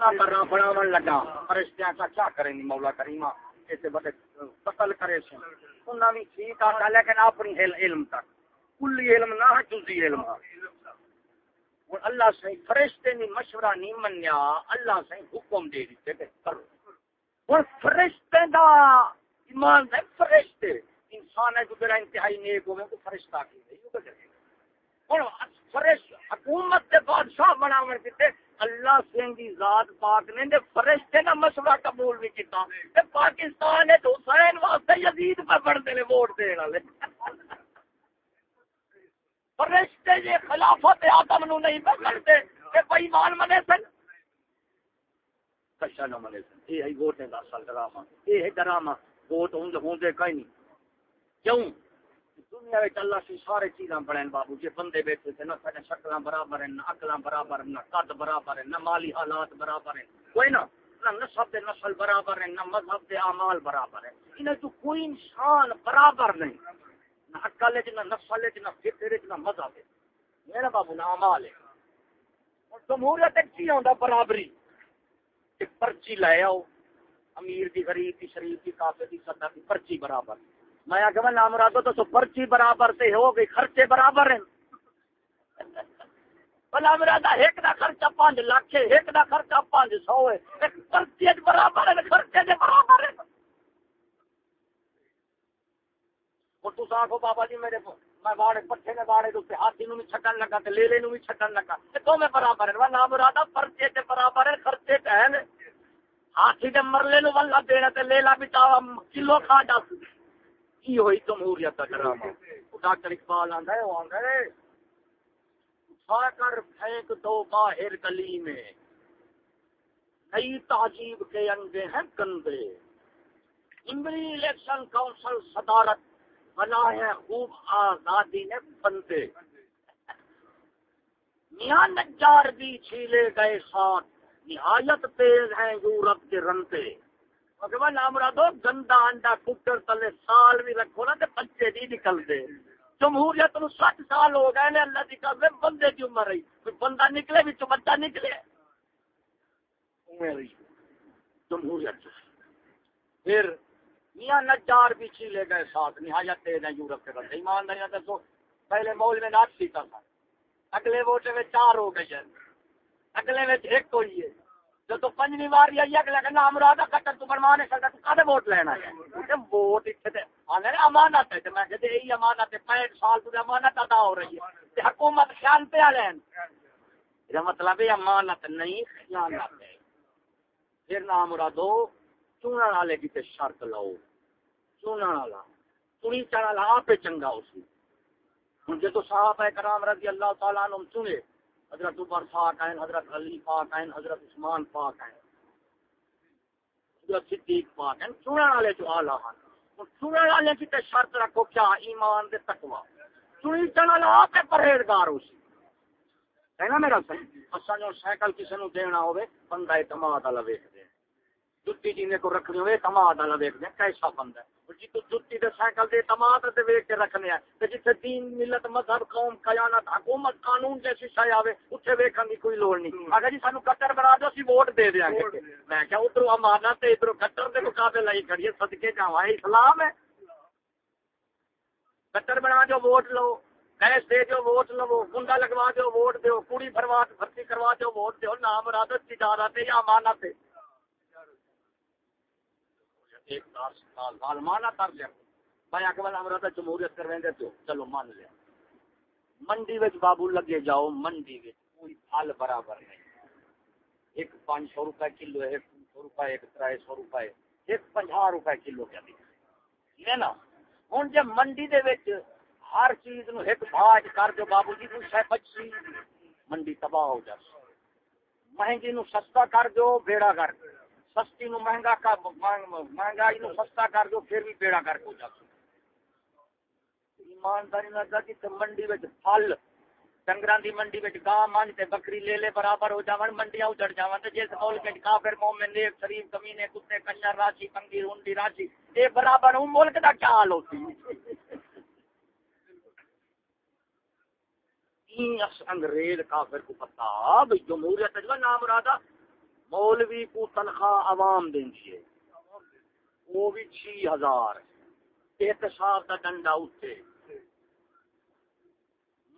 کرنا بڑا لگا۔ فرشتیاں کا کیا کریں مولا کریما ایسے بڑے قتل کرے سے انہاں بھی ٹھیک آتا لیکن اپنی علم تک۔ کلی علم نہ ہے جزی علم اور اللہ سے فرشتے نے مشورہ نہیں منیا، اللہ سے حکم دے دیتے کہ کرو اور فرشتے دا ایمان دے فرشتے۔ انسان ہے جو میرا انتہائی نیک ہوئے تو فرشتہ کی گئی اور فرشت حکومت کے بادشاہ بناون کیتے اللہ سنگھ دی ذات پاک نے دے فرشتے دا مشورہ قبول بھی کیتا۔ تے پاکستان ہے تو حسین واسطے یزید پہ بڑھتے نے ووٹ دے والے۔ فرشتے یہ خلافت آدم نو نہیں پہ کرتے کہ بھائی مان منے سن۔ کشا نہ منے سن۔ یہ ہے ووٹیں دا اصل ڈرامہ یہ ہے ڈرامہ۔ ووٹ ہوں ہوں دے کہیں نہیں۔ کیوں؟ دنیا میں اللہ سے سارے چیزاں بڑے بابو جی بندے بیٹھے تھے، نہ سارے شکل برابر ہیں، نہ اکل برابر ہیں، نہ قد برابر ہیں، نہ مالی حالات برابر ہیں۔ کوئی نہ نہ نسب دے نسل برابر ہیں، نہ مذہب دے اعمال برابر ہیں۔ انہیں تو کوئی انسان برابر نہیں، نہ اکل ہے نہ نسل ہے نہ فکر ہے نہ مذہب ہے میرا یعنی بابو، نہ اعمال ہے اور جمہوریت کی ہوندا برابری؟ ایک پرچی لے آؤ، امیر کی غریب کی شریف کی کافر کی سدا کی پرچی برابر۔ ہے میں آگے نام رادو تو پرچی برابر سے ہو گئی، خرچے برابر ہیں۔ بلا ایک دا خرچہ پانچ لاکھ ہے، ایک دا خرچہ پانچ سو ہے۔ ایک برابر ہے، خرچے دے برابر ہے اور تو آخو بابا جی میرے میں باڑے، پٹھے نے باڑے تو ہاتھی نو بھی چھٹن لگا تے لیلے نو بھی چھٹن لگا۔ تے تو میں برابر ہے نام پرچے تے برابر ہے خرچے تے ہیں۔ ہاتھی دے مرلے نو دینا تے لیلا بچاوا کلو کھا جا۔ کی ہوئی جمہوریت کا ڈرامہ؟ ڈاکٹر اقبال آندا ہے، وہ آندا ہے، اٹھا کر پھینک دو باہر گلی میں۔ نئی تعجیب کے انڈے ہیں گندے۔ امبری الیکشن کاؤنسل صدارت بنا ہے خوب آزادی نے بندے۔ میاں نجار بھی چھیلے گئے ساتھ، نہایت تیز ہیں یورپ کے رنتے۔ گندا انڈا ککر تلے سال بھی رکھو نا بچے نہیں نکلتے جمہوریت نو سٹ سال ہو گئے اللہ کی کر بندے کی عمر رہی کوئی بندہ نکلے بھی بچہ نکلے جمہوریت پھر میاں نجار بھی چھیلے گئے ساتھ نہایت تیز ہیں یورپ کے بندے ایمانداری دسو پہلے مول میں ناچ سیتا تھا اگلے ووٹ میں چار ہو گئے اگلے میں ایک ہوئی ہے جو بار مراد کٹر تو سکتا تو کدے ووٹ لینا ہے؟ ووٹ امانت ہے میں یہی امانت ہے، پینٹ سال تو امانت ادا ہو رہی ہے۔ حکومت خیال پہ آ لین۔ مطلب ہے، امانت نہیں خیانت ہے پھر نام مرادو چونن والے کی شرط لاؤ۔ چونن والا۔ چنی چڑھ والا، آپ چنگا اسی ہوں جدو صاحب ہے کرام رضی اللہ تعالیٰ چنے۔ حضرت عمر پاک ہیں حضرت علی پاک ہیں حضرت عثمان پاک ہیں حضرت صدیق پاک ہیں چننے والے جو آلہ ہیں چننے والے کی تے شرط رکھو کیا ایمان دے تقوی۔ چنی چن والا آپ پرہیزگار ہو سی۔ ہے نا میرا صحیح اساں جو سائیکل کسی نو دینا ہوے بندہ اعتماد والا ویکھ جُتی جی کو رکھنی ہوے اعتماد والا ویکھ دے کیسا بندہ ہے۔ جی تو جتی دے سائیکل دے تمام تے ویکھ کے رکھنے ہیں۔ تے جتھے دین ملت مذہب قوم قیانت حکومت قانون جیسی شے آوے اوتھے ویکھن دی کوئی لوڑ نہیں۔ اگر جی سانو کٹر بنا دو اسی ووٹ دے دیاں گے۔ میں کیا ادھر امانت تے ادھر کٹر دے مقابلے لائی کھڑی صدقے جاواں اسلام ہے۔ کٹر بنا دو ووٹ لو۔ گیس دے دو ووٹ لو۔ کنڈا لگوا دو ووٹ دیو کڑی بھروا بھرتی کروا دو ووٹ دیو نام مرادت تجارت یا امانت ہے۔ ایک سال مانا کر لیا۔ میں آ کے جمہوریت کرویں گے تو چلو مان لیا۔ منڈی وچ بابو لگے جاؤ، منڈی وچ کوئی پھل برابر نہیں۔ ایک پانچ سو روپے کلو ہے، ایک سو روپے، ایک ترائے سو روپے، ایک پنجا روپے کلو کیا ٹھیک نا؟ ہوں جب منڈی دے وچ ہر چیز نو ایک بھاج کر دو بابو جی کوئی شہ بچی، منڈی تباہ ہو جائے مہنگی نو سستا کر دو بیڑا کر۔ دو سستی نو مہنگا کر مہنگائی نو سستا کر دو، پھر بھی بیڑا کر کے جا ایمانداری نہ کہ منڈی وچ پھل، ڈنگراں دی منڈی وچ گاں مان تے بکری لے لے برابر ہو جاون، منڈیاں اجڑ جاون۔ تے جس ملک وچ کافر، مومن، نیک، شریف کمینے کتے کنجر راشی کنگی ہونڈی، راشی، اے برابر ہوں ملک دا کیا حال ہوتی انگریز کافر کو پتا، بھئی جمہوریت جو نام رادا مولوی کو تنخواہ عوام دیں گے وہ بھی چھ ہزار۔ احتساب کا ڈنڈا اتنے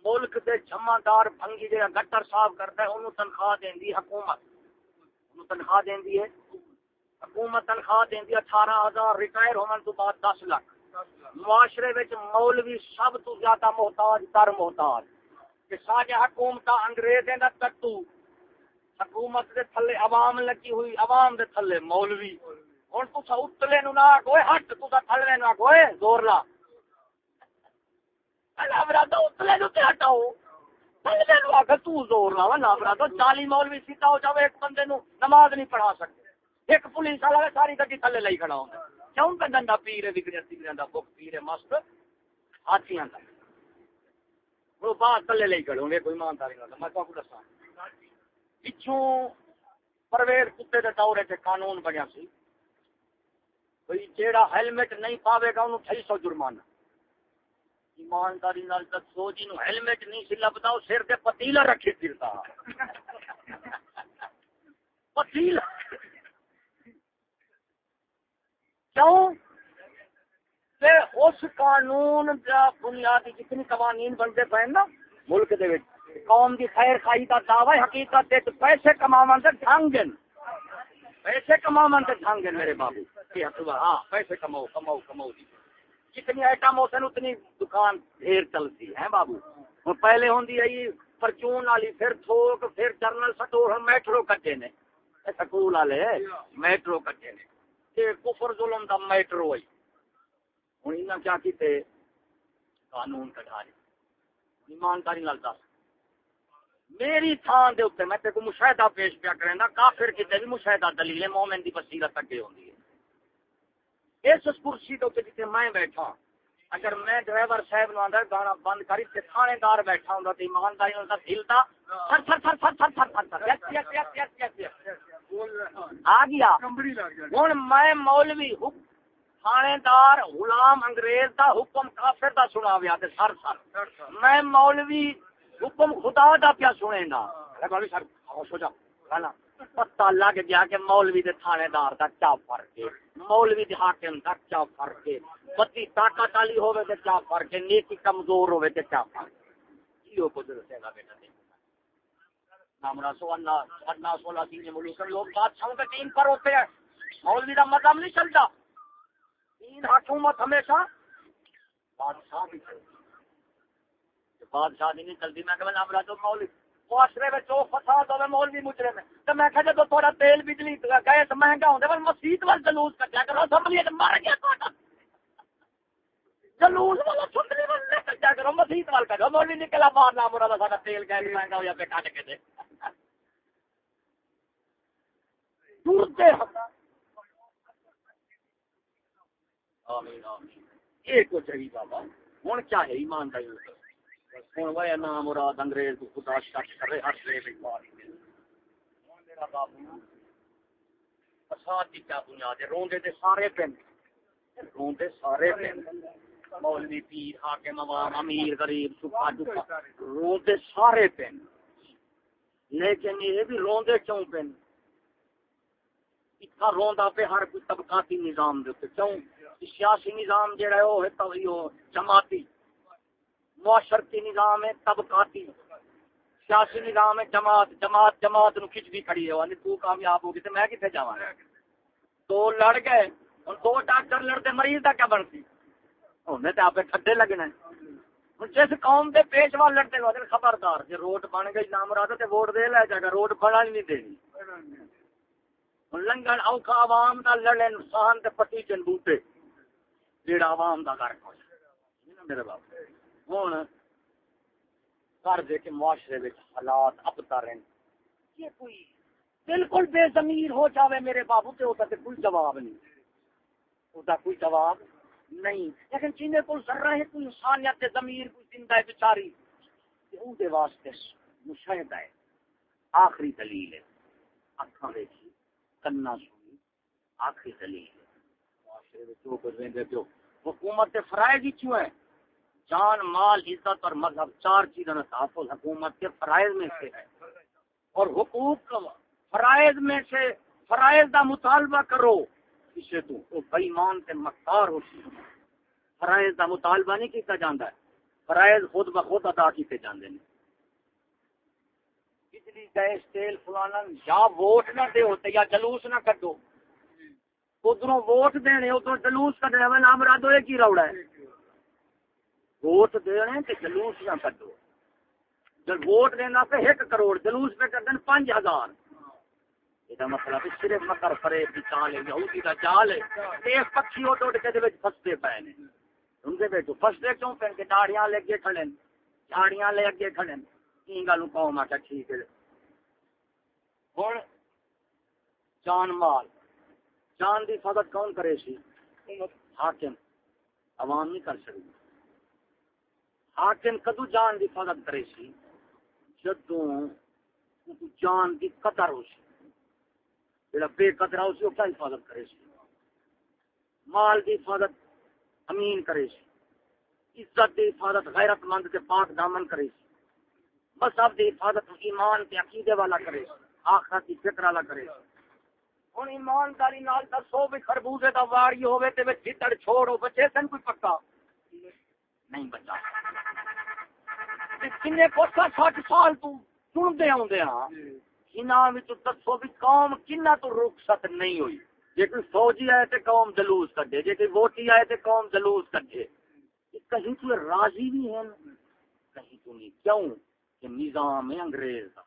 ملک دے جمعدار بھنگی جہاں گٹر صاف کرتا ہے، انہوں تنخواہ دیں دی حکومت۔ انہوں تنخواہ دیں دی ہے۔ حکومت تنخواہ دیں دی اٹھارہ ہزار۔ ریٹائر ہونے تو بعد دس لاکھ۔ معاشرے وچ مولوی سب تو زیادہ محتاج تر محتاج۔ کہ سارے حکومت انگریز دا تٹو حکومت دے تھلے عوام لگی ہوئی، عوام دے تھلے مولوی۔ ہن تو اتلے نو نہ کوئی ہٹ تو تھلے نو کوئی زور لا۔ چالی مولوی سیتا ہو ایک بندے نو نماز نہیں پڑھا سکتے ایک پولیس والا ساری گڈی تھلے لئی کھڑا ہوتا کیوں؟ پہ ڈنڈا پیر بک پیر مست۔ ہاتھیاں وہ تھلے لئی کھڑے کوئی ایمانداری میں تو دسا پچھوں پرویز کتے کے دورے سے قانون بنیا سی۔ بھائی جیڑا ہیلمٹ نہیں پاوے گا انہوں ٹھائی سو جرمانہ۔ ایمانداری نال دسو جی نو ہیلمٹ نہیں سی لبدا سر تے پتیلا رکھے پھرتا پتیلا۔ کیوں؟ تے اس قانون دا بنیادی جتنی قوانین بنتے پے نا، ملک دے وچ۔ قوم دی خیر خائی دا دعوی حقیقت تے پیسے کماون دے ڈھنگ پیسے کماون دے ڈھنگ میرے بابو۔ ہاں پیسے کماؤ کماؤ کماؤ دی جتنی آئٹم ہوتے ہیں، اتنی دکان ڈھیر چلتی ہے بابو۔ ہوں، پہلے ہوں پرچون والی، پھر تھوک، پھر جرنل سٹور میٹرو کٹے نے۔ سکول والے میٹرو کٹے نے۔ یہ کفر ظلم دا میٹرو ہے۔ ہوں انہیں کیا کیتے؟ قانون کٹا رہے ایمانداری نال دس۔ میری تھان دے اوپر میں تے کو مشاہدہ پیش پیا کرنا کافر کی بھی مشاہدہ دلیل مومن دی بصیرت اگے ہوندی ہے۔ اس اس کرسی دے اوپر جتے میں بیٹھا اگر میں ڈرائیور صاحب نو اندر گانا بند کر تے تھانے دار بیٹھا ہوندا تے ایمانداری نال دل دا سر سر سر سر سر سر سر یس یس یس یس یس آ گیا۔ ہن میں مولوی تھانے دار غلام انگریز دا حکم کافر دا سناویا تے سر سر۔ میں مولوی حکم خدا دا پیا سنے نا۔ مولوی لگ گیا کہ مولوی دے تھانے دار دا کیا فرق ہے۔ مولوی دے حاکم دا کیا فرق ہے۔ بتی طاقت والی ہوے تے کیا فرق ہے؟ نیکی کمزور ہوے تے کیا فرق ہے؟ یہ کو دل دسے گا بیٹا نامرا سو اللہ اللہ سولہ دین ملوک لوگ بادشاہوں کے دین پر ہوتے ہیں۔ مولوی دا مذہب نہیں چلتا۔ دین حکومت ہمیشہ۔ بادشاہ بھی چلتی بادشاہ نہیں چلتی میں کہ نامرا تو مولوی. معاشرے میں جو فساد ہوئے مولوی مجرے میں تو میں کہا جب تھوڑا تیل بجلی گئے تو مہنگا ہوتے پر مسجد وال جلوس کٹیا کرو اسمبلی مر گیا تو جلوس والا سندری وال کٹیا کرو، مسجد وال کرو مولوی نکلا باہر نہ مرا سارا تیل گئے مہنگا ہو یا کٹ کے دے. آمین آمین. ایک کو چاہیے بابا ہوں کیا ہے؟ ایمانداری ہوں وہ نام مراد انگریز کو خدا شک کرے ہر شے میں۔ پاری میرا بابو فساد کی کیا بنیاد ہے؟ روندے تے سارے پن روندے سارے پن مولوی پیر، حاکم عوام، امیر، غریب، سکھا دکھا۔ روندے سارے پن لیکن یہ بھی روندے کیوں پن اتنا روندا پہ ہر کوئی طبقاتی نظام دے کیوں؟ سیاسی نظام جڑا ہے، وہ ہے تو جماعتی۔ معاشرتی نظام ہے طبقاتی سیاسی نظام ہے، جماعت جماعت جماعت نو کھچ بھی کھڑی ہے۔ تو کامیاب ہوگی تو میں کتنے جا دو لڑ گئے اور دو ڈاکٹر لڑتے، مریض کا کیا بنتی؟ انہیں تو آپ کھڈے لگنا ہے۔ جس قوم کے پیشوا لڑتے ہوتے خبردار جی روڈ بن گئی نام رہا تو ووٹ دے لے جائے گا، روڈ بنا نہیں دینی لنگن اوکھا عوام کا لڑے نقصان پٹی چن بوٹے۔ جیڑا عوام کا گھر میرے باپ۔ ہوں۔ کر دے کے معاشرے حالات ابتا رہن۔ یہ کوئی بالکل بے زمیر ہو جاوے میرے بابو تے ہوتا تے کوئی جواب نہیں۔ ہوتا کوئی جواب نہیں۔ لیکن جنہیں کو ذرہ ہے، کوئی انسانیت ضمیر، کوئی زندہ ہے، بیچاری۔ ان کے واسطے مشاہدہ ہے۔ آخری دلیل ہے۔ اکھاں دیکھی کنا سنی۔ آخری دلیل ہے۔ معاشرے میں جو گزریں گے جو حکومت فرائض ہی کیوں ہے؟ جان، مال، عزت اور مذہب، چار چیزوں میں تحفظ حکومت کے فرائض میں سے ہے۔ اور حقوق، فرائض میں سے، فرائض دا مطالبہ کرو۔ اسے تو وہ بےمان تے مکار ہو سی فرائض دا مطالبہ نہیں کیتا جاندا ہے۔ فرائض خود بخود ادا کیتے جاندے ہیں۔ بجلی، گیس، تیل، فلانا، یا ووٹ نہ دے ہوتے یا جلوس نہ کڈو۔ ادھر ووٹ دینے ادھر جلوس کڈنے میں نام رادو یہ کی روڑا ہے؟ ووٹ دینے تے جلوس نہ کڈو۔ جب ووٹ دینا پہ ایک کروڑ، جلوس پہ کر دیں پانچ ہزار۔ یہ مطلب صرف مکر فرے کی چال ہے، یہودی کا چال ہے۔ ایک پکھی اٹھ اٹھ کے فستے پے نے۔ ان کے بیٹو فستے کیوں پہن کے داڑیاں لے کے کھڑے داڑیاں لے کے کھڑے کی گل قوم آ ٹھیک ہے؟ ہوں جان مال۔ جان دی حفاظت کون کرے سی؟ حاکم۔ عوام نہیں کر سکتی۔ حاکم کدو جان دی حفاظت کرے سی جدوں جان دی قدر ہو سی جڑا بے قدرا اس کو کیا حفاظت کرے سی مال دی حفاظت امین کرے سی عزت دی حفاظت غیرت مند کے پاک دامن کرے سی مذہب دی حفاظت ایمان کے عقیدے والا کرے سی آخرت دی فکر والا کرے سی ہن ایمانداری نال دسو بھی خربوزے دا واری ہوے تے وچ جتڑ چھوڑو بچے سن کوئی پکا؟ نہیں بچا۔ کنے کوٹا 60 سال تو ہاں دسو بھی قوم کنا تو رخصت نہیں ہوئی جی کوئی فوجی آئے تو قوم جلوس کٹے جی کوئی ووٹی آئے تو قوم جلوس کٹے کہیں تو راضی بھی ہیں کہیں تو نہیں کیوں کہ نظام ہے انگریز کا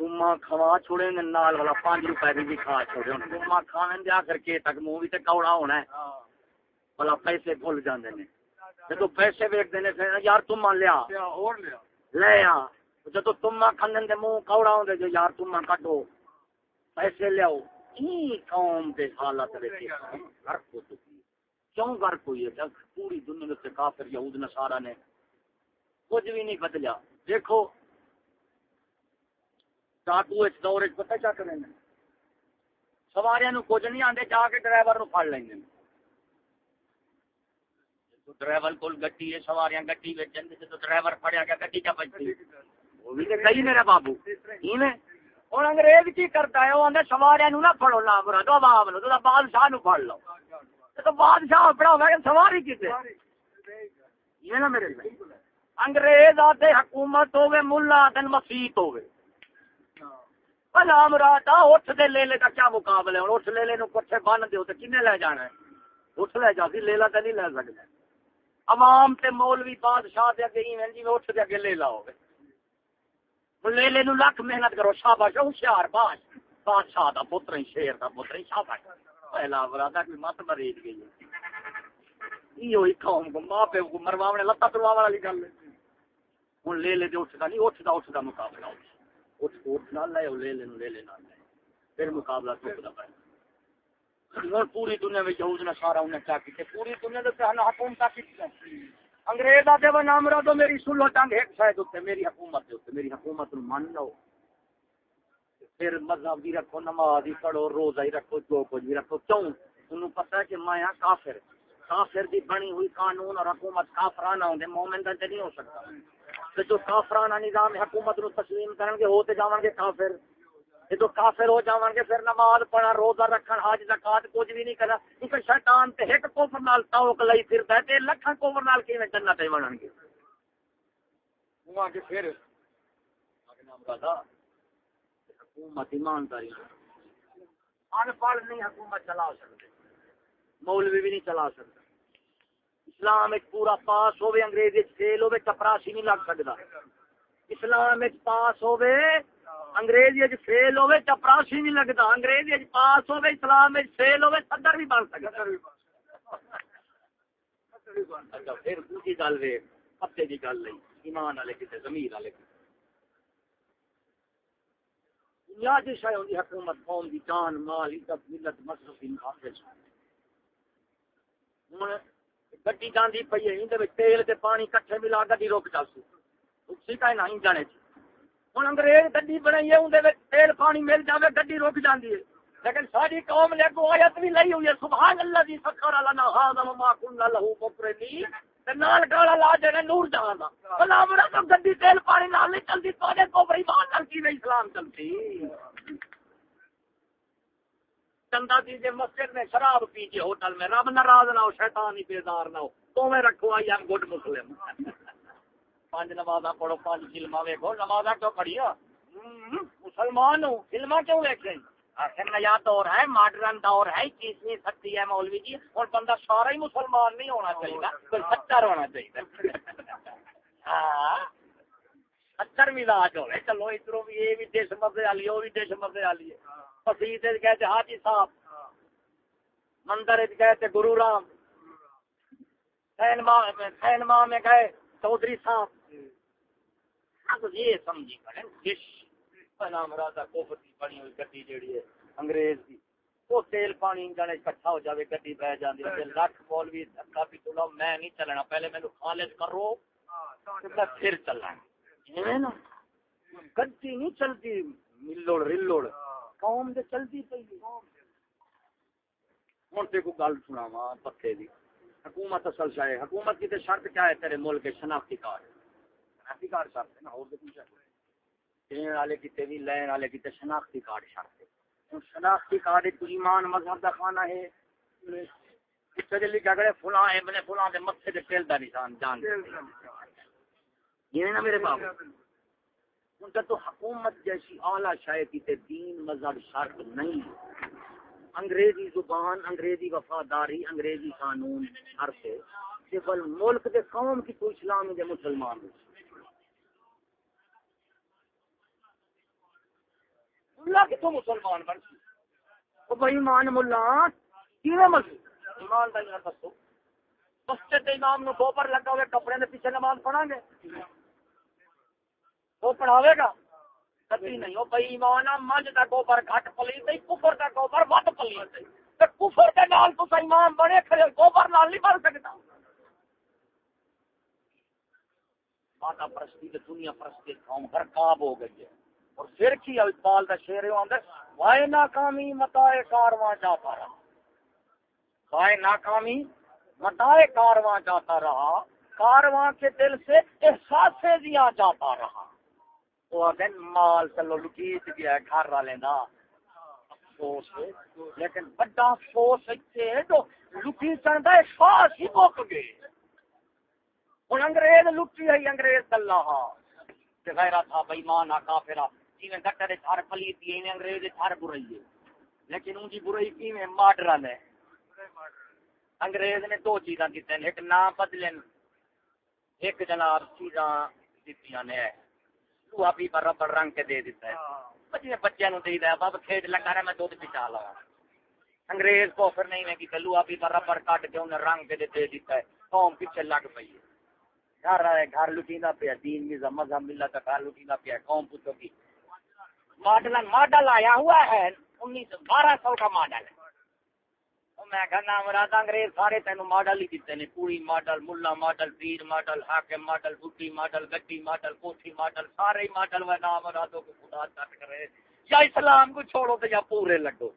تما کھوا چھوڑے نال والا پانچ روپے بھی کھا چھوڑے تما کھانے دیا کر کے تک منہ بھی تو کوڑا ہونا ہے بلا پیسے بھول جاندے نے جدو پیسے ویکتے ہیں یار تما لیا۔ لیا جدو تما کھنن دے منہ کوڑا ہوندے جو یار تما کٹو پیسے لیاؤ۔ ای قوم دے حالت وچ غرق ہو چکی کیوں غرق ہوئی ہے؟ پوری دنیا میں کافر یہود نصارا نے کچھ بھی نہیں بدلیا۔ دیکھو ڈاکو اس دور وچ پتہ کیا کریں سواریاں نو کچھ نہیں آندے جا کے ڈرائیور نو پھڑ لیں ڈرائیور کول گڈی ہے، سواریاں گڈی وچ جندے تو ڈرائیور پھڑیا گیا، گڈی کیا بچتی وہ بھی صحیح میرا بابو۔ ایویں ہوں انگریز کی کرتا ہے، او وہ آدھے سوارے نہ پڑھو نہ برا تو عوام نو تو بادشاہ نو پڑھ لو۔ تو بادشاہ اپنا ہوگا کہ سواری کتنے یہ نا میرے انگریز آتے، حکومت ہوگی ملا آتے مسیت ہوگی بلا مراد اٹھ دے لے لے کا کیا مقابلہ ہے؟ اٹھ لے لے نو کٹھے بن دیو تو کنے لے جانا ہے؟ اٹھ لے جا، سی لے لا نہیں لے سکتا عوام تے مولوی بادشاہ دے اگے ایویں جی اٹھ دے اگے لے لاؤ گے۔ لیلے نو لکھ محنت کرو، شاباش ہوشیار باش۔ بادشاہ دا پتر شیر دا پتر شاباش۔ پہلا برادا کوئی مت مریج گئی یہ ہوئی قوم کو ماں پہ کو مرواونے لتا تروا والی گل ہن لے لے دے اٹھدا نہیں اٹھدا اٹھدا مقابلہ۔ اٹھ اٹھ نہ لے لے لے لے لے نہ لے پھر مقابلہ ٹھکدا پے ہن پوری دنیا میں یہود نے سارا انہیں کیا کی پوری دنیا دے تے حکومت کی انگریز آتے وہ نام رہا تو میری سلو جنگ ایک شاید ہوتے میری حکومت ہوتے میری حکومت نو مان لو۔ پھر مذہب بھی رکھو، نماز ہی پڑھو، روزہ ہی رکھو، جو کچھ بھی رکھو۔ کیوں؟ انہوں پتہ ہے کہ میں ہاں کافر۔ کافر دی بنی ہوئی قانون اور حکومت کافرانہ ہوں مومن دن نہیں ہو سکتا۔ تو جو کافرانہ نظام حکومت نو تسلیم کرن گے ہوتے جاون گے کافر۔ تو کافر ہو جاون گے پھر نماز پڑھا روزہ رکھن حج زکات کچھ بھی نہیں کرنا۔ کیونکہ شیطان تے ایک کفر نال توک لئی پھردا ہے تے لکھاں کفر نال کیویں جنت بنن گے؟ ہوا کہ پھر۔ اگے نام بتا۔ حکومت ایمانداری ان پڑھ نہیں حکومت چلا سکتے۔ مولوی بھی نہیں چلا سکتا۔ اسلام ایک پورا پاس ہوے انگریزی فیل ہوے چپراسی نہیں لگ سکتا۔ اسلام ایک پاس ہوے انگریزی فیل ہوے چپراسی نہیں لگتا انگریزی پاس ہوے اسلام فیل ہوے صدر بھی بن سکتا اچھا پھر دوسری گل وے پتے کی گل نہیں ایمان والے کسی زمین والے کسی دنیا کی شاید ہوتی حکومت قوم جان مال عزت ملت مصرف حافظ ہوں گڈی جاندی پی ہے تیل تے پانی کٹھے ملا گڈی روک چل سی۔ اسی کا جانے ہوں انگریز گڈی بنائی ہے اندر تیل پانی مل جائے گڈی رک جاتی ہے لیکن ساری قوم نے کو آیت بھی لئی ہوئی ہے سبحان اللہ دی سکر اللہ نہ ہاں ما کن لہو مکرنی نال گالا لا جائے نور جہاں دا سلام رہا تو گڈی تیل پانی نال نہیں چلتی تو نے کو بھائی مان چلتی نہیں اسلام چلتی چندہ دیجیے مسجد میں شراب پیجیے ہوٹل میں رب ناراض نہ ہو شیطان ہی بیدار نہ ہو تو میں رکھو آئی ایم گڈ مسلم پانچ نماز پڑھو پانچ فلما ویکو نماز کیوں پڑھی مسلمان ہوں فلما کیوں ویکیں آخر نیا دور ہے، ماڈرن دور ہے چیز نہیں سکتی ہے مولوی جی۔ اور بندہ سارا ہی مسلمان نہیں ہونا چاہیے کوئی ستر ہونا چاہیے ہاں ستر مزاج ہو چلو ادھر بھی یہ بھی دیش مزے والی، وہ بھی دیش مزے والی ہے۔ مسیح کہتے حاجی صاحب، مندر کہتے گرو رام۔ سینما سینما میں گئے چودھری صاحب۔ یہ سمجھی کریں نام راجا کوفر کی بنی ہوئی گڈی جیڑی ہے انگریز کی وہ تیل پانی جانے کٹھا ہو جاوے گڈی بہ جاندی ہے لاکھ بول بھی دھکا بھی تو میں نہیں چلنا پہلے مینوں خالص کرو میں پھر چلنا ایویں نا گڈی نہیں چلتی ملوڑ رلوڑ قوم دے چلتی پئی ہوں تے کو گل سناواں پتے دی۔ حکومت اصل شاہ حکومت کی تے شرط کیا ہے تیرے ملک شناختی کارڈ؟ شناختی کارڈ شرط ہے نا، اور کچھ دین والے کتے بھی، لین والے کتے شناختی کارڈ شرط شناختی کارڈ ایک ایمان مذہب دا خانہ ہے۔ اس سے لکھا کرے، فلاں ابن فلاں دے متھے تے تیل دا نشان جان یہ نا میرے بابا ان کا تو حکومت جیسی اعلیٰ شاید کی دین مذہب شرط نہیں انگریزی زبان، انگریزی وفاداری، انگریزی قانون ہر سے ملک دے قوم کی تو اسلام دے مسلمان اللہ مسلمان بن تو بھائی مان ملا کیویں مسجد ایمان دا دسو مسجد امام نو گوبر لگا ہوئے کپڑے دے پیچھے نماز پڑھا گے۔ وہ پڑھاوے گا؟ کبھی نہیں۔ وہ بھائی ایمان منج کا گوبر گھٹ پلی تے کفر گوبر ود پلی تے کفر کے نال تو ایمان بنے کھڑے گوبر نال نہیں بن سکتا ماتا پرستی تے دنیا پرستی قوم ہو گئی ہے۔ اور پھر کی اقبال دا شعر ہے وائے ناکامی متائے کارواں جاتا رہا۔ وائے ناکامی متائے کارواں جاتا رہا کارواں کے دل سے احساس دیا جاتا رہا۔ وہ آگن مال چلو لکیت گیا گھر والے دا افسوس لیکن بڑا افسوس ہے تو لکی چڑھتا ہے خاص ہی مک گئے۔ ہوں انگریز لٹی ہے، انگریز اللہ ہاں۔ غیرہ تھا بےمان ہاں، کافرا ہاں۔ جی گٹر ہر پلی تھی انگریز ہر برائی ہے۔ لیکن ان کی برائی کی میں ماڈرن ہے۔ انگریز نے دو چیزاں دیتے ہیں ایک نام بدلن ایک جناب چیزاں دیتی نے۔ چوہا بھی برابر رنگ کے دے دیتا ہے۔ بچے بچے نو دے دیا باب کھیت لگا رہا میں دودھ پچا لگا انگریز کو پھر نہیں میں کہ لوہا بھی برابر کٹ کے انہیں رنگ کے دے دیتا ہے۔ قوم پیچھے لگ پئی ہے۔ گھر آئے گھر لٹینا پیا دین مزہ مذہب تو گھر لٹینا پیا قوم پوچھو کی۔ ماڈل ماڈل آیا ہوا ہے۔ انیس بارہ سو کا ماڈل ہے۔ میں کہنا مراد انگریز سارے تینوں ماڈل ہی دیتے ہیں۔ پوری ماڈل، ملا ماڈل، پیر ماڈل، حاکم ماڈل بڈی ماڈل، گڈی ماڈل، کوٹھی ماڈل، سارے ماڈل وہ نام مرادوں کو خدا چٹ کرے۔ یا اسلام کو چھوڑو تو یا پورے لگو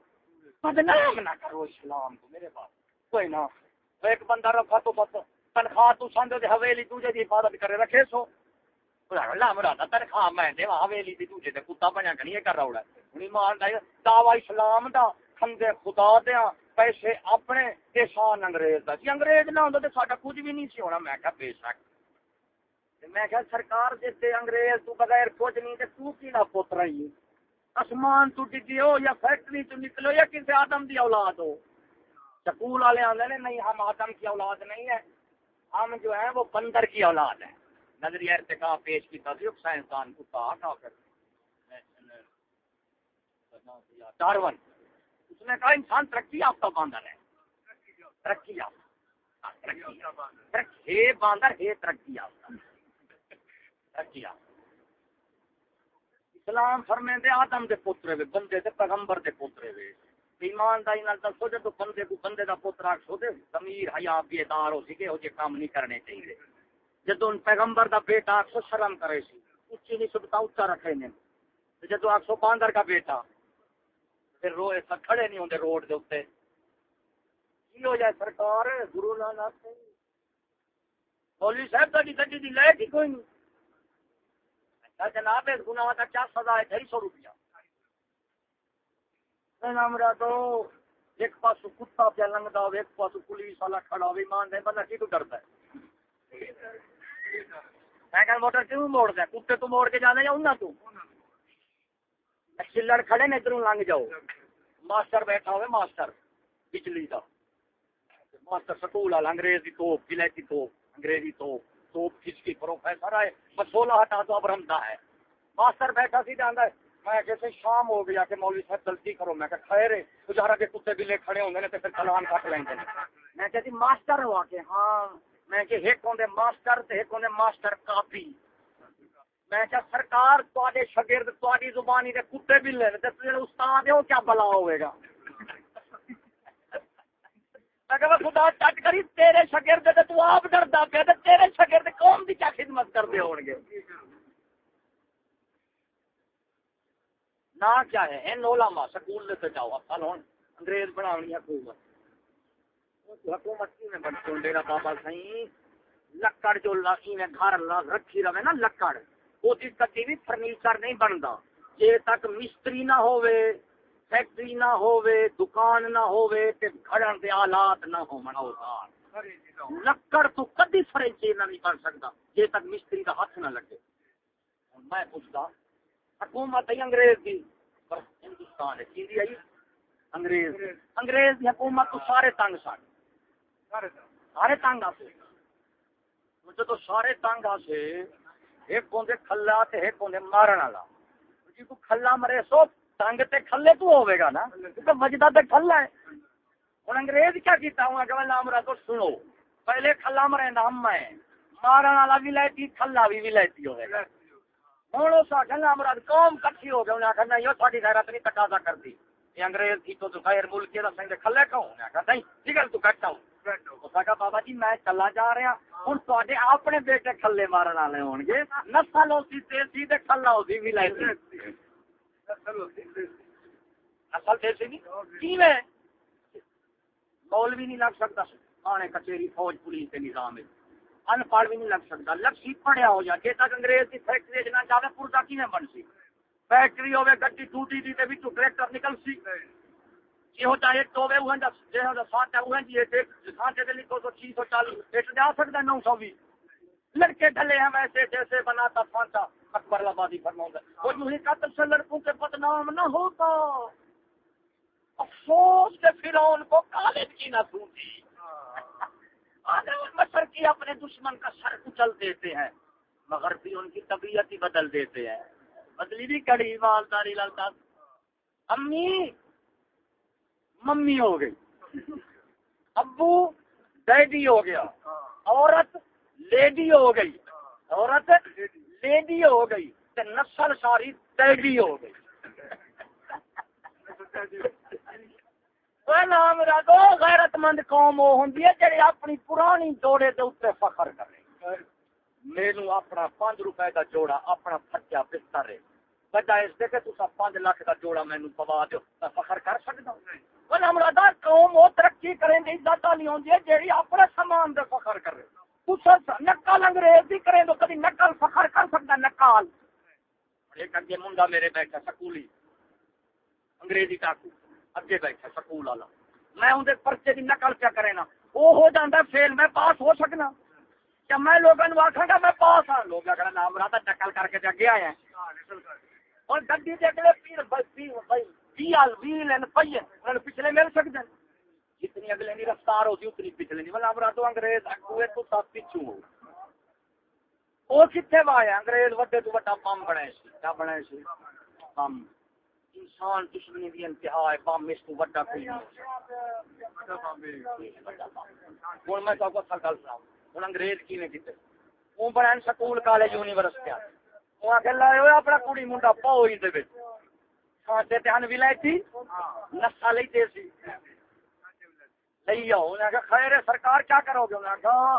بدنام نہ کرو اسلام کو، میرے پاس کوئی نہ۔ ایک بندہ رکھا تو بس، تنخواہ تو سمجھو حویلی تجھے دی، حفاظت کرے، رکھے سو۔ تنخواہ میں حویلی دی کتا بنیا کر ایمان دعوی اسلام دا کھندے خدا پیسے اپنے انگریز جی انگریز نہ کچھ بھی نہیں سی ہونا میں کہا بے شک میں کہا سرکار انگریز تو بغیر کچھ نہیں تے تو آسمان تو ڈگی ہو یا فیکٹری تو نکلو یا کسی آدم دی اولاد ہو سکول والے آدھے نے نہیں ہم آدم کی اولاد نہیں ہے ہم جو ہے وہ بندر کی اولاد ہے نظریہ ارتقا پیش کی تھی سائنسدان کو کہا کر ڈارون اس نے کہا انسان ترقی یافتہ باندر ہے۔ ترقی یافتہ۔ ہاں، ہے باندر ہے ترقی یافتہ۔ ترقی یافتہ۔ اسلام فرمے دے آدم دے پوترے وے، بندے دے پیغمبر دے پوترے وے۔ ایمانداری نال دسو جے تو بندے کو بندے دا پوتر آکھ سو دے، ضمیر، حیا، بیدار ہو سی کہ او جے کام نہیں کرنے چاہیے۔ جدو پیغمبر دا بیٹا آکھ شرم کرے سی اچھی نہیں سبتا اچھا رکھے نے۔ جدو آکھ باندر کا بیٹا، پھر روئے کھڑے نہیں ہوتے روڈ دے اتنے کی ہو جائے سرکار؟ گرو نانک مولوی صاحب تاری گڈی دی لے کی کوئی نہیں۔ اچھا جناب، اس گناہ کا کیا سزا ہے؟ ڈھائی سو روپیہ۔ ہمارا تو، ایک پاس کتا پہ لنگتا ہو ایک پاس پولیس والا کھڑا ہو مان دے بندہ کی تو ڈرتا ہے؟ سائیکل موٹر کیوں موڑ دے؟ کتے تو موڑ کے جانا یا انہاں تو؟ چلڑ کھڑے نے ادھر لنگ جاؤ۔ ماسٹر بیٹھا ہوئے، ماسٹر۔ بجلی کا ماسٹر سکول والا انگریزی توپ بلیتی توپ، انگریزی توپ۔ توپ کس کی؟ پروفیسر ہے بس سولہ ہٹا تو اب رمتا ہے۔ ماسٹر بیٹھا سی جانا ہے میں جیسے شام ہو گیا کہ مولوی صاحب غلطی کرو۔ میں کہ خیر ہے گزارا کے کتے بلے کھڑے ہوں گے نا تو پھر چلان کٹ لیں گے میں کہتی جی، ماسٹر ہوا کہ ہاں۔ میں کہ ایک ہوندے ماسٹر تے ایک ہوندے ماسٹر کاپی۔ میں کیا سرکار تواڈے شاگرد، تواڈی زبانی دے کتے بلے تے تیرے استاد ہو کیا بلا ہوے گا؟ میں خدا چٹ کری، تیرے شاگرد تے تو آپ ڈردا پیا، تے تیرے شاگرد قوم دی کیا خدمت کردے ہون گے نہ کیا ہے این علماء سکول لے جاؤ اصل ہوں انگریز بناونی حکومت۔ حکومت کی میں بن ڈیرا بابا سائیں لکڑ جو لاسی میں گھر رکھی رہے نا لکڑ وہ کتی بھی فرنیچر نہیں بنتا۔ جے تک مستری نہ ہوئے فیکٹری نہ ہوئے دکان نہ ہوئے تے گھڑن دے آلات نہ ہو منا لکڑ تو کدی فرنیچر نہ نہیں بن سکتا۔ جے تک مستری کا ہاتھ نہ لگے۔ میں پوچھتا حکومت ہے انگریز کی ہندوستان ہے انگریز۔ انگریز۔ کی حکومت تو سارے تنگ سن۔ سارے تنگ آتے مجھے تو سارے تنگ آتے ایک ہوندے کھلا تے ایک ہوندے مارن والا۔ جی کو کھلا مرے سو، تنگ تے کھلے تو ہوے گا نا۔ کیونکہ وجدہ تے کھلا ہے۔ ہن انگریز کیا کیتا؟ ہوں کہ نام را تو سنو۔ پہلے کھلا مرے نام میں۔ مارن والا بھی لیتی کھلا بھی بھی لیتی ہوے گا۔ ہوں اس آخر امراد قوم کٹھی ہو گیا انہیں آخر نہیں، وہ تھوڑی غیرت نہیں، تقاضا کرتی یہ انگریز کی تو غیر ملک کے سنگ کھلے کہوں انہیں آخر نہیں ٹھیک ہے تو کٹا ہوں بابا جی میں چلا جا رہا ہوں تے اپنے بیٹے کھلے مارن والے ہو گے نسل ہوتی دیسی کھلا ہوتی بھی لے نسل دیسی نہیں مول بھی نہیں لگ سکتا تھانے کچہری فوج پولیس کے نظام ان پڑھ بھی نہیں لگ سکتا لکسی پڑھیا ہو جائے جی تک انگریز کی فیکٹری نہ پورتا بن سی فیکٹری ہوے گڈی ٹوٹی دی تے وچوں ٹریکٹر نکل سی یہ ہوتا ہے تو سات ہے ہاں، ایک سانچے دے لکھو تو 640 جا سکدا 920 لڑکے ڈھلے ہیں، ویسے جیسے بناتا اکبر آبادی فرماؤں وہ ہی قتل سے لڑکوں کے بدنام نہ ہوتا۔ افسوس کے فرعون کو کالج کی نہ مصر کی اپنے دشمن کا سر کچل دیتے ہیں، مگر بھی ان کی طبیعت ہی بدل دیتے ہیں۔ بدلی بھی کڑی، مالداری لالتا امی ممی ہو گئی۔ ابو ڈیڈی ہو گیا۔ عورت لیڈی ہو گئی۔ عورت لیڈی ہو گئی۔ نسل ساری ڈیڈی ہو گئی۔ نام رکھو غیرت مند قوم وہ ہوں جی اپنی پرانی جوڑے کے اتنے فخر کرے میرے اپنا پانچ روپے کا جوڑا اپنا فچا بستر ہے۔ بجا اس دے کہ تصا پانچ لاکھ کا جوڑا مینو پوا دو میں فخر کر سکتا ہوں۔ نام رکھا قوم وہ ترقی کریں گے عزت والی ہوں جی اپنے سامان دے فخر کرے۔ نقل انگریز بھی کریں تو کبھی نقل فخر کر سکتا نقل ایک اگے منڈا میرے بیٹھا سکولی۔ انگریزی ٹاکو۔ اگے بیٹھا سکول والا۔ میں اندر پرچے کی نقل کیا کرے نا۔ وہ ہو جاتا فیل میں پاس ہو سکنا۔ کیا میں لوگوں آخا گا، میں پاس ہاں۔ لوگ اگر نام رہا نقل کر کے اگے آیا اور گڈی کے اگلے پیر پچھلے مل سکتے ہیں۔ جتنی اگلے کی رفتار ہوتی، اتنی پچھلے نہیں۔ مطلب رہا تو انگریز اگوے تو سب پچھو۔ ہو وہ کتنے وایا انگریز وڈے تو وڈا پم بنے کیا بنے پم انسان دشمنی دی انتہا ہے، بم اس کو بڑا کوئی نہیں۔ ہوں میں تو اصل گل سنا ہوں انگریز کی نے کیتے؟ وہ بڑا سکول کالج یونیورسٹی وہ آخر لائے ہوئے اپنا کڑی منڈا پاؤ ہی دے سانچے تھی نسا لی دے سی لئی آؤ کہا خیر سرکار کیا کرو گے کہا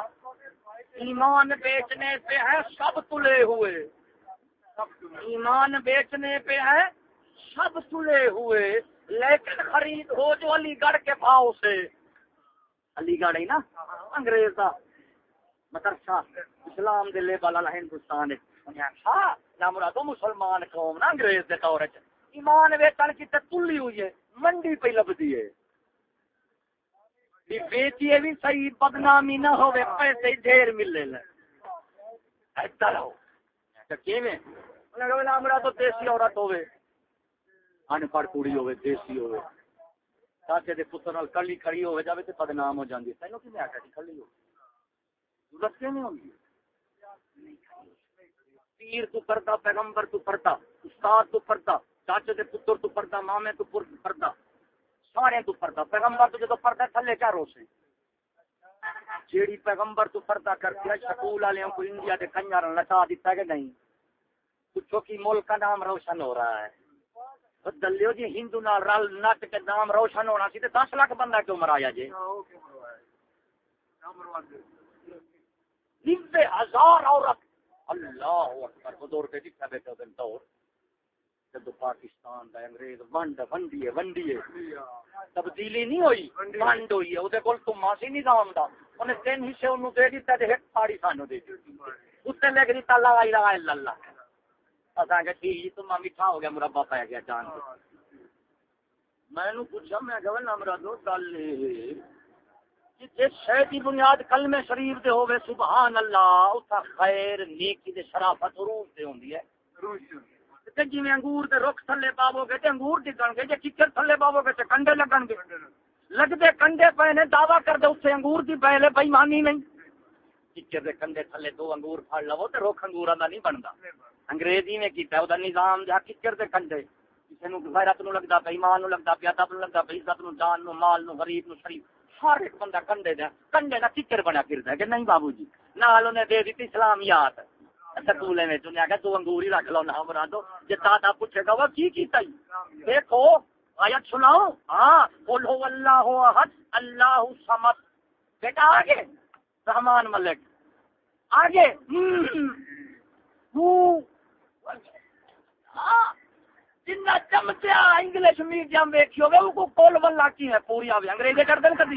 ایمان بیچنے پہ ہے سب تلے ہوئے ایمان بیچنے پہ ہے سب سلے ہوئے لیکن خرید ہو جو علی گڑھ کے بھاؤ سے علی گڑھ ہی نا انگریز کا مدرسہ اسلام دے لے بالا ہندوستان نہ مرادو مسلمان قوم نہ انگریز دے دور چ ایمان ویچن کی تلی ہوئی ہے، منڈی پہ لبدی ہے۔ بیچیے بھی صحیح، بدنامی نہ ہوے پیسے ڈھیر ملے لے۔ اچھا، کیویں؟ تو دیسی عورت ہوے ان پڑھ کڑی ہوے دیسی ہوے دے پتر نال کلی کھڑی ہوے جاوے تے بدنام ہو جاندی۔ تینوں کیویں آکھیا جی، ہو ضرورت ہوندی؟ پیر تو پردہ پیغمبر تو پردہ استاد تو پردہ چاچے دے پتر تو پردہ، مامے تو پردہ، سارے تو پردہ۔ پیغمبر تو جدو پردہ تھلے کیا روسے جیڑی پیغمبر تو پردہ کر دیا سکول والے کو انڈیا کے کنجر نچا دیتا کہ نہیں؟ پوچھو کہ ملک کا نام روشن ہو رہا ہے۔ دلیو جی ہندو نال رل نٹ کے نام روشن ہونا سی تے دس لاکھ بندہ کیوں مرایا جی نبے ہزار عورت۔ اللہ اکبر، بزرگ جتنا بیٹھے دن دور۔ جب پاکستان دا انگریز ونڈ ونڈی ہے ونڈی ہے تبدیلی نہیں ہوئی؟ ونڈ ہوئی ہے۔ وہ کول تو ماسی نظام دا۔ انہیں تین حصے انہوں دے دیتا تے ایک پاڑی سانو دے دیتی اس نے لے کے دیتا لا الہ الا اللہ۔ اساں کہ ٹھیک جی تم میٹھا ہو گیا مربع پہ گیا جان میں نے پوچھا میں کہ نمرا دو گل جس شے دی بنیاد کلمہ شریف دے ہوے سبحان اللہ اتھا خیر نیکی تے شرافت روح تے ہوندی ہے۔ جی انگور دے رخ تھلے پاو گے تے انگور ڈگن گے جی کچر تھلے پاو گے تے کنڈے لگن گے۔ لگتے کنڈے پے نے، دعوی کر دے اتنے انگور دی پہلے بےمانی نہیں۔ کچر دے کنڈے تھلے دو انگور پھڑ لو تے رخ انگور دا نہیں بنتا انگریزی نے کیتا ہے نظام جا کچر دے کنڈے۔ کسی نو غیرت نو لگتا پہ ایمان نو لگتا پہ ادب نو لگتا پہ عزت نو جان نو مال نو غریب نو شریف۔ ہر ایک بندہ کنڈے دے، کنڈے دا کچر بنا پھردا کہ نہیں بابو جی؟ نال انہیں دے دیتی اسلامیات سکولے میں چنیا کہ تو انگور ہی رکھ لو نہ بنا دو جی دادا پوچھے گا، وہ کی کیتا ہی؟ دیکھو، آیت سناؤ۔ ہاں قل هو اللہ احد، اللہ سمت بیٹا، آگے۔ رحمان ملک۔ آگے۔ ہاں، جنہ چمچیا انگلش میڈیم ویکھیو گے، وہ کول ولا کی ہے؟ پوری آوے، انگریزی کر دین کدی۔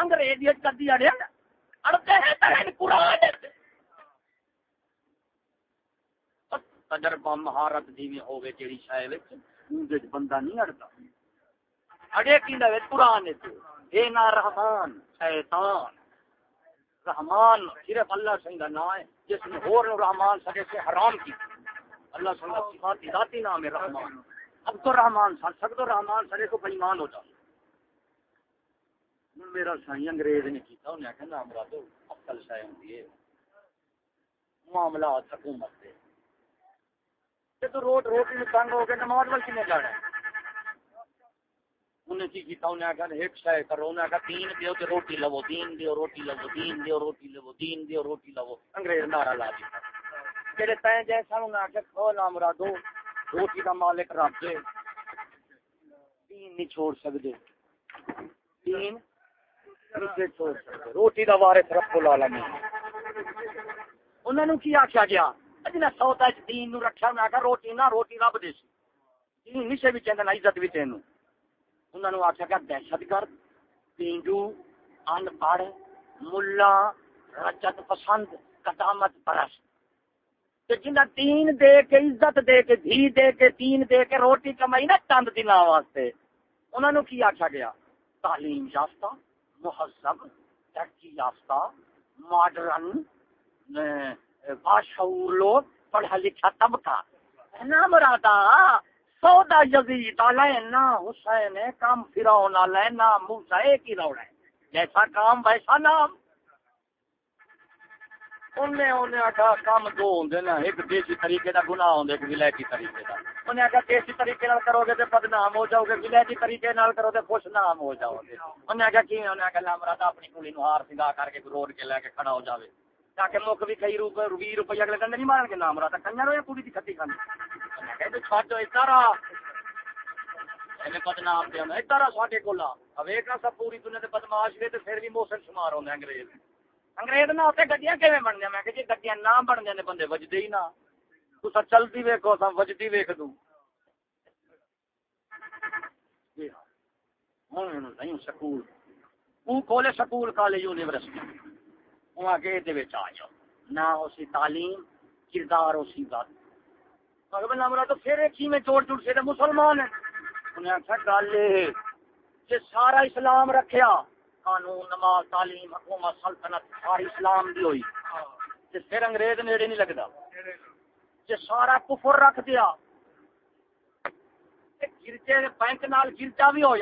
انگریزی کدی اڑے اڑتے ہیں کر دیا تجربہ مہارت جی ہوگی جیڑی شاید بندہ نہیں اڑتا اڑے کی قرآن اے نا رحمان، شیطان۔ رحمان صرف اللہ سنگھ کا نام ہے۔ جس نے اور رحمان سگے سے حرام کی۔ اللہ سنگھ صفاتی ذاتی نام ہے رحمان۔ اب تو رحمان سر سب رحمان سرے کو بےمان ہو جائے میرا سائی انگریز نے کیتا انہیں آخر نام را اکل شاہ ہوتی ہے معاملات حکومت سے تو روٹ روٹی میں تنگ ہو گئے نماز وال کنے جانا انہیں کی کیتا انہیں آخر ایک شاہ کرو انہیں آخر دین دیو تے روٹی لو دین دیو روٹی لو دین دیو روٹی لو دین دیو روٹی لو انگریز نعرہ لا دیتا جڑے تین جیسا انہیں آخر کھو نام را روٹی کا مالک رب دے دین نہیں چھوڑ سکتے دین روٹی کا وارث رب العالمین۔ انہوں نے کی آخیا گیا؟ جنہیں سودا دین نو رکھا میں آخر روٹی نہ، روٹی رب دے سی۔ دین نشے بھی چاہتے عزت بھی تین انہوں نے آخیا گیا، دہشت گرد، پینڈو، ان پڑھ، ملا، رجت پسند، قدامت پرست۔ جنہ تین دے کے، عزت دے کے، دھی دے کے تین دے کے روٹی کمائی نا چند دن واسطے انہوں نے کی آخیا گیا؟ تعلیم یافتہ۔ مہذب، ترقی یافتہ ماڈرن باشعور لوگ پڑھا لکھا طبقہ۔ نہ مرادا سودا یزید لینا حسین کام فرعون لینا موسیٰ ایک ہی روڑا ہے۔ جیسا کام، ویسا نام۔ انہیں انہیں آخا کام دو ہوں نا ایک دیسی طریقے کا گنا ہوں ایک ولائتی طریقے دا۔ کا انہیں دیسی طریقے کرو گے تو بدنام ہو جاؤ گے ولائتی طریقے کرو تو خوش نام ہو جاؤ گے۔ انہیں آخا کی انہیں آخا لامرا اپنی کڑی نو ہار سنگا کر کے روڈ کے لے کے کھڑا ہو جاوے۔ تاکہ مک بھی کئی روپے بھی روپیہ اگلے کندے نہیں مارن کے نام رہا کنجر ہویا کڑی کی کھٹی کھانے۔ چھاٹو اتارا بدنام دیا اتارا ساڈے سب پوری دنیا کے بدماش تو پھر بھی موسم شمار ہونے انگریز۔ انگریز نہ اتنے گڈیاں کیون بن گیا میں کہ جی گڈیاں نہ بن جانے بندے وجدے ہی نہ۔ تو سر چلتی ویکو سا وجدی ویک دوں۔ ہوں نہیں سکول۔ وہ کھولے سکول کالج یونیورسٹی۔ وہ آگے آ جاؤ نہ اسی تعلیم، کردار اسی بات۔ مگر نمرا تو پھر ایک ہی میں جوڑ جوڑ سے مسلمان ہیں انہیں آخیا گل یہ کہ سارا اسلام رکھیا۔ قانون، نماز، تعلیم، حکومت، سلطنت ساری اسلام دی ہوئی۔ پھر انگریز نیڑے نہیں لگتا جی سارا کفر رکھ دیا۔ گرجے بینک نال گرجا بھی ہو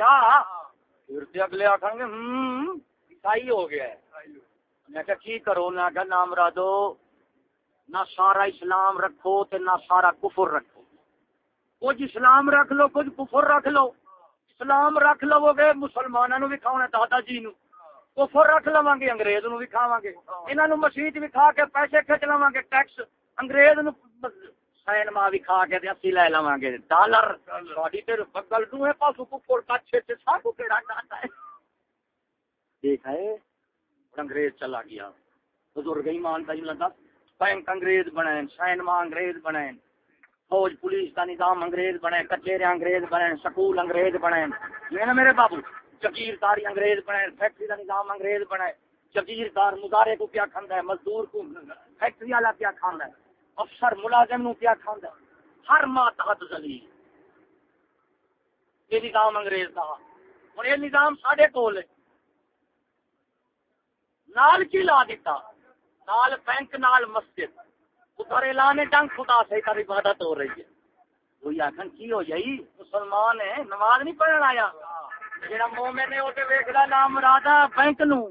جا پھر اگلے آخر گے ہوں عیسائی ہو گیا ہے۔ میں کہ کی کرو؟ میں کہ نام را دو، نہ سارا اسلام رکھو تے نہ سارا کفر رکھو۔ کچھ اسلام رکھ لو، کچھ کفر رکھ لو۔ اسلام رکھ لو گے مسلمانوں بھی کھاؤ دادا جی نو کفر رکھ لو گے، انگریز نو بھی کھاوا گے۔ انہوں مسیح بھی کھا کے پیسے کھچ لوا گے، ٹیکس۔ انگریز نو سینما بھی کھا کے اسی لے لوا گے۔ ڈالر بگل دو پاسو کپڑ کچھ سب کہڑا ڈاٹا ہے۔ دیکھا ہے انگریز چلا گیا۔ بزرگ ایمان دا کا لگا بینک انگریز بنے سینما انگریز بنے فوج، پولیس کا نظام انگریز بنے کچہرے انگریز بنے سکول انگریز بنے یہ نا میرے بابو، جگیرداری انگریز بنے فیکٹری کا نظام انگریز بنے جگیردار مظاہرے کو کیا کھانا ہے، مزدور کو فیکٹری والا کیا کھانا ہے۔ افسر ملازم نو کیا کھانا ہے۔ ہر ماں تحت زلیل یہ نظام انگریز کا ہوں یہ نظام سڈے کول نال کی لا دیتا نال بینک، نال مسجد۔ ادھر اعلان ڈنگ خدا سے تر عبادت ہو رہی ہے۔ کوئی آخر کی ہو جائی مسلمان ہے۔ نماز نہیں پڑھنا آیا۔ جہاں مومن ہے وہ ویکدا نام رادا بینک نو۔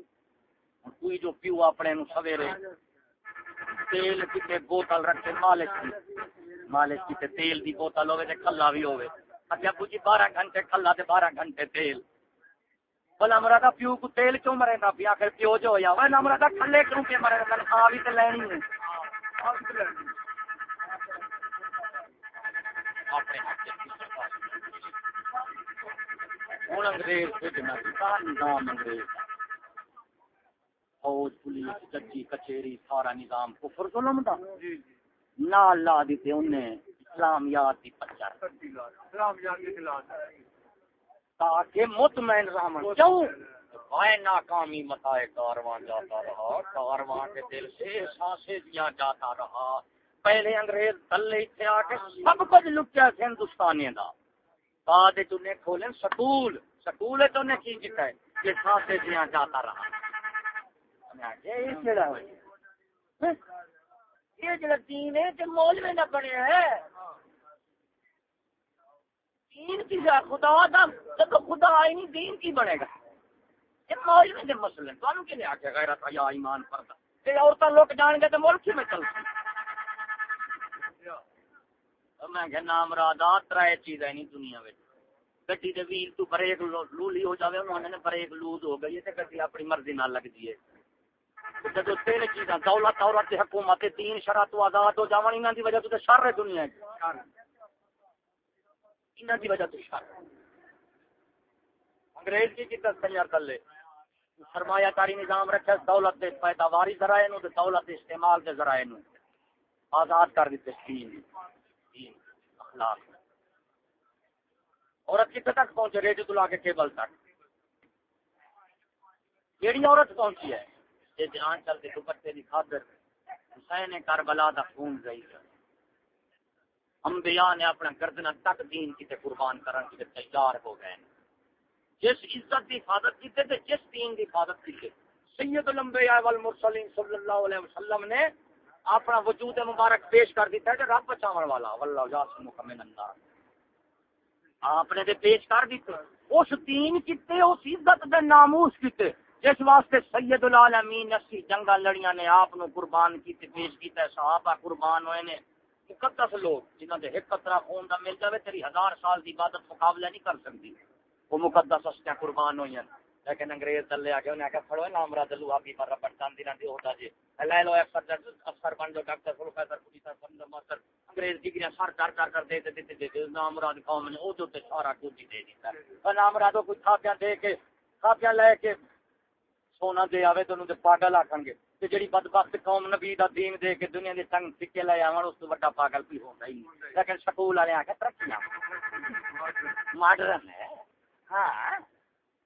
کوئی جو پیو اپنے نو سویرے۔ تیل کتے بوتل رکھے مالک کی۔ مالک کی تیل دی بوتل ہوے تے کھلا بھی ہوے۔ اچھا بوجی بارہ گھنٹے کھلا تے بارہ گھنٹے تیل۔ بلا مرا پیو کو تیل کیوں مرے گا پیا پھر پیو جو ہوا وہ مرا کھلے کیوں کے مرے؟ گا کھا بھی تو لینی ہے۔ اپنے ہوں انگریز نظام انگریز؟ فوج پولیس ججی کچہری سارا نظام کفر ظلم دا جی، جی۔ نہ لا دیتے انہیں اسلامیات دی پچر تاکہ مطمئن رحمن کیوں وائے ناکامی متائے کاروان جاتا رہا۔ کاروان کے دل سے احساسے دیا جاتا رہا۔ پہلے انگریز تلے تھے آ کے سب کچھ لٹیا سے ہندوستانی دا۔ بعد انہیں کھولے سکول سکول تو نے کی کیتا ہے؟ کہ سانسے دیا جاتا رہا۔ ہاں، یہ جڑا دین ہے مولوی نہ ہے۔ دین کی خدا دا، جب خدا آئی نہیں، دین کی بنے گا۔ یہ مولوی دے مسئلے تو غیرت ایمان جان گے ملک میں چل میں کہ نام چیز ہے نہیں دنیا میں گڈی دے ویل تو بریک لولی ہو جاوے، انہوں نے بریک لوز ہو گئی تے گڈی اپنی مرضی نہ لگ جی دیے جدو تین چیزاں دولت عورت حکومت تین شرح تو آزاد ہو جاون انہاں دی وجہ تو شر ہے دنیا کی انہاں دی وجہ تو شر۔ انگریز کی کی تسلیار کر لے سرمایہ کاری نظام رکھے، دولت دے پیداواری ذرائع نو دولت دے استعمال دے ذرائع نو۔ آزاد کر دیتے دین دین، اخلاق۔ عورت کتنے تک پہنچے؟ ریڈیو تو لا کے کیبل تک۔ کیڑی عورت پہنچی ہے یہ جان چلتے دوپٹے کی خاطر، حسین کربلا دا خون گئی انبیاء نے اپنا گردنا تک دین کی تے قربان کرن کی تیار ہو گئے جس عزت کی حفاظت کی تے جس دین کی حفاظت کی تے۔ سید الانبیاء والمرسلین صلی اللہ علیہ وسلم نے اپنا وجود مبارک پیش کر دیتا ہے کہ رب بچاون والا، واللہ یاسمک من النار۔ آپ نے پیش کر دیتے اس دین کیتے اس عزت دے ناموس کیتے جس واسطے سید العالمین نسی جنگا لڑیاں نے آپ نو قربان کیتے، پیش کیتا ہے، صحابہ قربان ہوئے نے، مقدس لوگ جنہاں دے ایک قطرہ خون دا مل جاوے، تیری ہزار سال دی عبادت مقابلہ نہیں کر سکتی وہ مقدس ہستیاں قربان ہوئی ہیں۔ لیکن انگریز دلے آگے انہیں آگے پڑھو نام را دلو، آپ آگی پر ربٹ چاندی رہتی ہوتا جی۔ لے لو افسر افسر بن جو ڈاکٹر پروفیسر پولیس افسر ماسٹر انگریز ڈگریاں سر چار چار کر دے دے دے دے نام راد قوم نے، او جو تے سارا کچھ دے دیتا ہے۔ نام رادو کچھ کھاپیاں دے کے، کھاپیاں لے کے سونا دے آوے تو انہوں دے پاگل آکھن گے تے جڑی بدبخت قوم نبی دا دین دے کے دنیا دے تنگ سکے لے آون اس تو بڑا پاگل بھی ہوندا ہی لیکن سکول والے آ کے ترقیاں ماڈرن ہے ہاں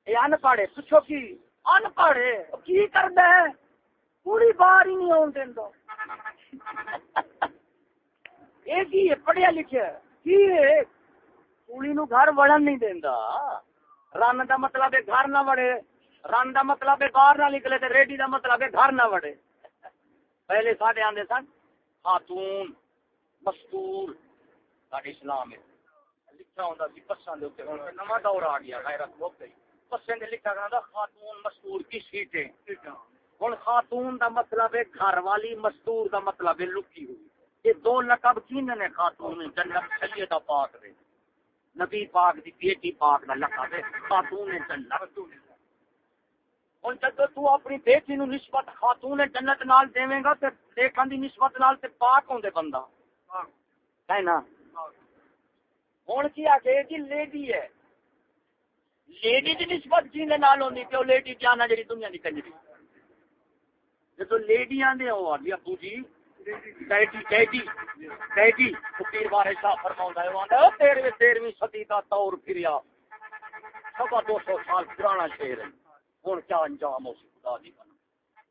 یہ ان پڑھے پوچھو کی ان پڑھ کی کرنا ہے پوری بار ہی نہیں آن دینا یہ کی پڑھیا لکھا کی کڑی نو گھر وڑن نہیں دینا رن دا مطلب ہے گھر نہ وڑے رن دا مطلب ہے باہر نہ نکلے تے ریڈی دا مطلب ہے گھر نہ وڑے۔ پہلے ساڈے آندے سن، خاتون، مستور، ساڈے اسلام ہے۔ لکھا ہوندا سی دے ہن نواں دور آ گیا، غیرت گئی لکھا خاتون، مستور کی سیٹیں۔ ہن خاتون دا مطلب ہے گھر والی، مستور دا مطلب ہے لکی ہوئی۔ یہ دو لقب کین نے خاتون جنت سیدہ پاک دے۔ نبی پاک دی بیٹی پاک دا لقب ہے خاتون جنت۔ ہن جب تو اپنی بیٹی نو نسبت خاتون جنت نال دیویں گا تے دیکھن دی نسبت نال تے پاک ہوندے بندہ۔ ہے نا؟ ہن کی آکھے جی لیڈی ہے۔ لیڈی دی نسبت جی نال ہوندی تے او لیڈی جانا جڑی دنیا دی کنجری جدو لیڈی آندے او آ ابو جی۔ ڈیڈی ڈیڈی ڈیڈی فقیر بارے شاہ فرماوندا ہے وہ آندا تیرے تیرہویں صدی دا دور پھریا۔ سوا دو سو سال پرانا شعر ہے۔ ہوں کیا انجام ہو خدا دی بنا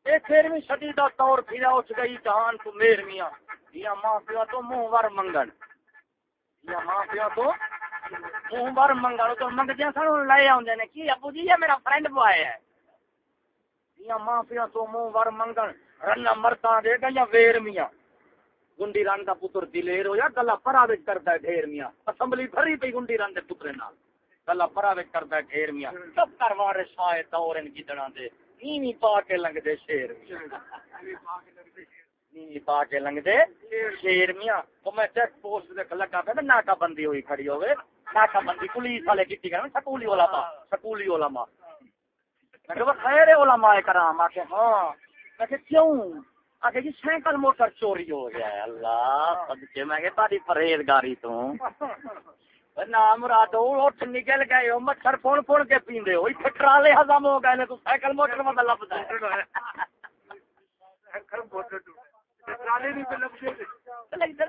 یہ تیرہویں صدی دا دور پھریا اس گئی جہان تو میر میاں یا ماں پیا تو منہ ور منگن یا ماں پیا تو منہ ور منگن تو منگدیا سن لے آدھے نے کی ابو جی یہ میرا فرینڈ بوائے ہے یا ماں پیا تو منہ ور منگن رنا مرتا دے گا یا ویر میاں گنڈی رن کا پتر دلیر ہو یا گلا پرا وچ کرتا ہے ڈھیر میاں اسمبلی بھری پئی گنڈی رن دے پترے نال گلا پرا وچ کرتا ڈھیر میاں۔ سب کر وارے شاہ دور ان کی دے۔ نیوی پا کے لنگ دے شیر نیوی پا کے لنگ دے شیر میاں۔ میں چیک پوسٹ دے لگا ناکا بندی ہوئی کھڑی ناکا بندی، پولیس والے کیتی کرن۔ سکولی علماء سکولی علماء۔ میں کہ خیر علماء کرام آ کے ہاں۔ میں کہ کیوں؟ آگے جی سائیکل موٹر چوری ہو گیا ہے۔ اللہ صدقے میں کہ تاری پرہیزگاری تو۔ نام اٹھ نکل گئے ہو مچھر پون پون کے پیندے ہو ٹرالے ہو گئے تو سائیکل موٹر میں لبدا ہے ٹرالے نہیں پہ لبدے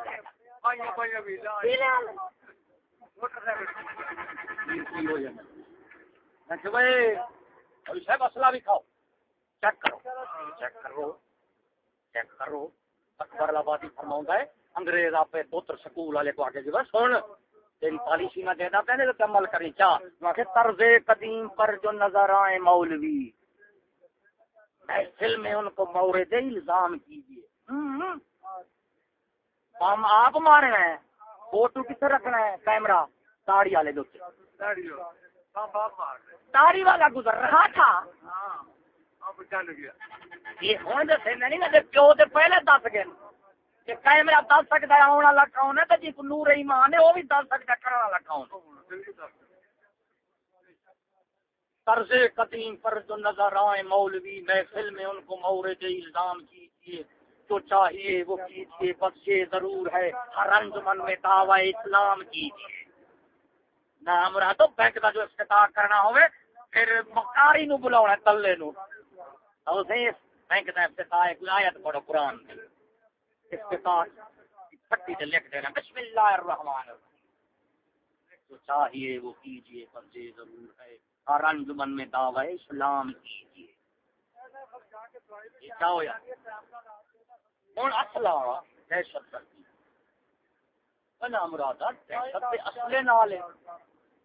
پائیا پائیا بھی مسئلہ بھی کھاؤ چیک کرو چیک کرو چیک کرو اکبر آبادی فرما ہے انگریز آپ پوتر سکول والے کو آگے جو سن تیری پالیسی میں دینا پہلے تو عمل کریں۔ طرز قدیم پر جو نظر آئے مولوی محفل میں ان کو مورد الزام کیجیے ہم آپ مارنا ہے فوٹو کتنے رکھنا ہے؟ کیمرہ تاڑی والے دو تاڑی والا گزر رہا تھا۔ یہ ہوں دسے نہیں پیو تو پہلے دس گئے۔ کہ کیمرہ دس سکتا ہے آنے والا کون ہے تو جی نور ایمان ہے، وہ بھی دس سکتا ہے کرنے والا کون طرز قدیم پر جو نظر آئے مولوی محفل میں ان کو مورد الزام کیجیے جو چاہیے وہ کیجیے بس یہ ضرور ہے، ہر انجمن میں دعوی اسلام کیجیے نہ ہمارا تو بینک کا جو افتتاح کرنا ہوئے، پھر مکاری نو بلاؤنا تلے نو۔ اسے بینک کا افتتاح کوئی آیت پڑھو قرآن میں افتتاح پٹی سے لکھ دینا۔ بسم اللہ الرحمن جو چاہیے وہ کیجیے پر یہ ضرور ہے۔ ہر انجمن میں دعوی اسلام کیجیے کیا ہوا ہوں اصلا دہشت گردی۔ مراد دہشت اصلے نال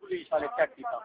پولیس والے چیک کیا